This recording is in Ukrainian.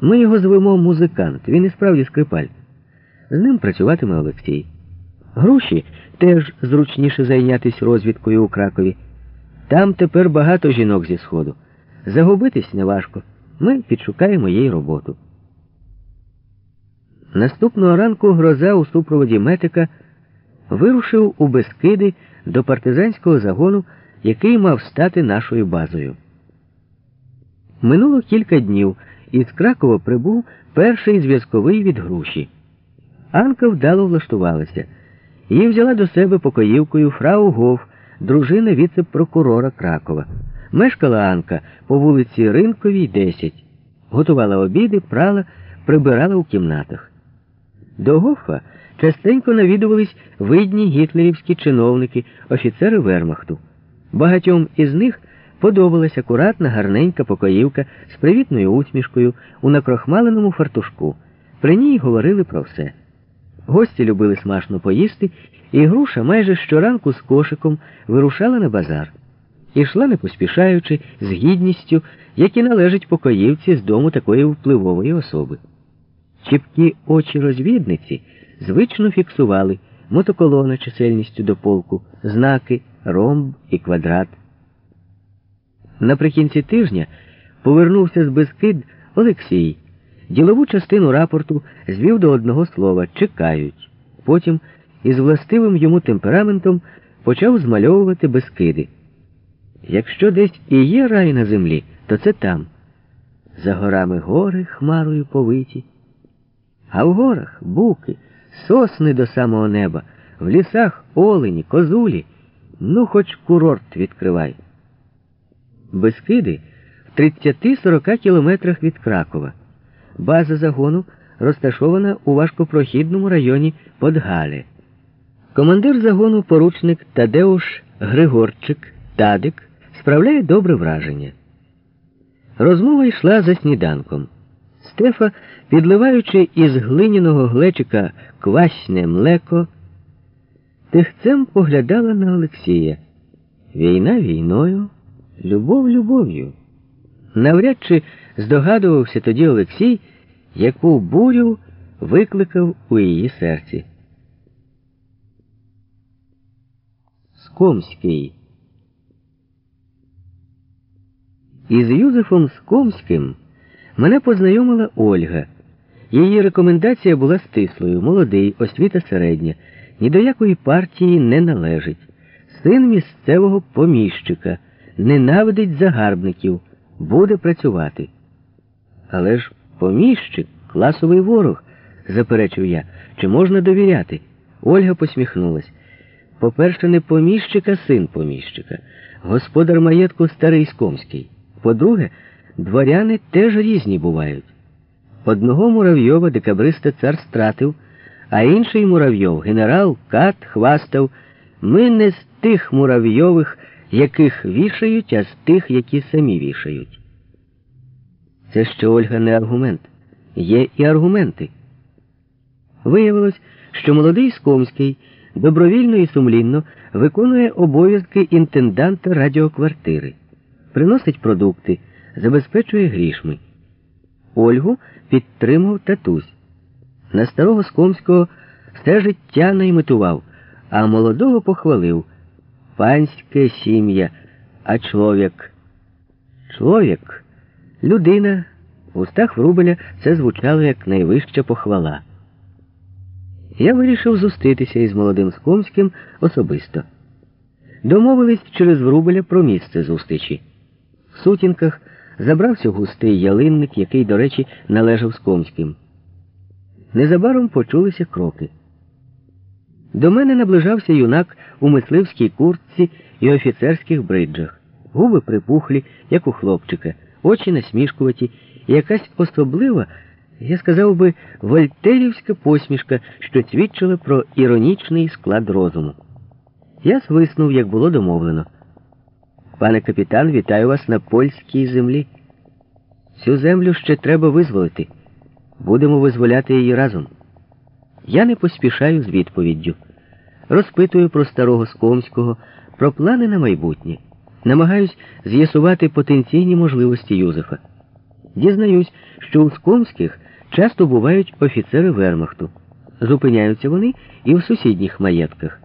Ми його звемо музикант, він і справді скрипаль. З ним працюватиме Олексій. Груші теж зручніше зайнятися розвідкою у Кракові. Там тепер багато жінок зі сходу. Загубитись неважко. Ми підшукаємо їй роботу. Наступного ранку гроза у супроводі метика вирушив у Бескиди до партизанського загону, який мав стати нашою базою. Минуло кілька днів, і з Кракова прибув перший зв'язковий від груші. Анка вдало влаштувалася. Її взяла до себе покоївкою фрау Гоф, дружина віце-прокурора Кракова. Мешкала Анка по вулиці Ринковій, 10. Готувала обіди, прала, прибирала у кімнатах. До Гофа частенько навідувались видні гітлерівські чиновники, офіцери Вермахту. Багатьом із них подобалась акуратна, гарненька покоївка з привітною усмішкою у накрохмаленому фартушку. При ній говорили про все. Гості любили смачно поїсти, і груша майже щоранку з кошиком вирушала на базар. Ішла не поспішаючи, з гідністю, як і належить покоївці з дому такої впливової особи. Чіпкі очі розвідниці звично фіксували мотоколона чисельністю до полку, знаки, ромб і квадрат. Наприкінці тижня повернувся з Бескид Олексій. Ділову частину рапорту звів до одного слова чекають. Потім із властивим йому темпераментом почав змальовувати Бескиди. Якщо десь і є рай на землі, то це там. За горами гори хмарою повиті, а в горах буки, сосни до самого неба, в лісах олені, козулі, ну хоч курорт відкривай. Бескиди в 30-40 кілометрах від Кракова. База загону розташована у важкопрохідному районі Подгале. Командир загону поручник Тадеуш Григорчик Тадик справляє добре враження. Розмова йшла за сніданком. Стефа, підливаючи із глиняного глечика квасне млеко, тихцем поглядала на Олексія. Війна війною, любов любов'ю. Навряд чи здогадувався тоді Олексій, яку бурю викликав у її серці. Скомський. Із Юзефом Скомським мене познайомила Ольга. Її рекомендація була стислою, молодий, освіта середня, ні до якої партії не належить. Син місцевого поміщика, ненавидить загарбників, буде працювати. Але ж поміщик, класовий ворог, заперечив я, чи можна довіряти? Ольга посміхнулась. По-перше, не поміщик, а син поміщика, господар маєтку старий Скомський. По-друге, дворяни теж різні бувають. Одного муравйова декабриста цар стратив, а інший муравйов, генерал Кат, хвастав. Ми не з тих муравйових, яких вішають, а з тих, які самі вішають. Це ще Ольга не аргумент. Є і аргументи. Виявилось, що молодий Скомський добровільно і сумлінно виконує обов'язки інтенданта радіоквартири, приносить продукти, забезпечує грішми. Ольгу підтримав татусь. На старого Скомського все життя найметував, а молодого похвалив. Панське сім'я, а чоловік. Чоловік, людина, в устах Врубеля це звучало як найвища похвала. Я вирішив зустрітися із молодим Скомським особисто. Домовились через Врубеля про місце зустрічі. В сутінках забрався густий ялинник, який, до речі, належав Скомським. Незабаром почулися кроки. До мене наближався юнак у мисливській куртці і офіцерських бриджах, губи припухлі, як у хлопчика, очі насмішкуваті, і якась особлива, я сказав би, вольтерівська посмішка, що свідчила про іронічний склад розуму. Я свиснув, як було домовлено. Пане капітан, вітаю вас на польській землі. Цю землю ще треба визволити. Будемо визволяти її разом. Я не поспішаю з відповіддю. Розпитую про старого Скомського, про плани на майбутнє. Намагаюсь з'ясувати потенційні можливості Юзефа. Дізнаюсь, що у Скомських часто бувають офіцери вермахту. Зупиняються вони і в сусідніх маєтках.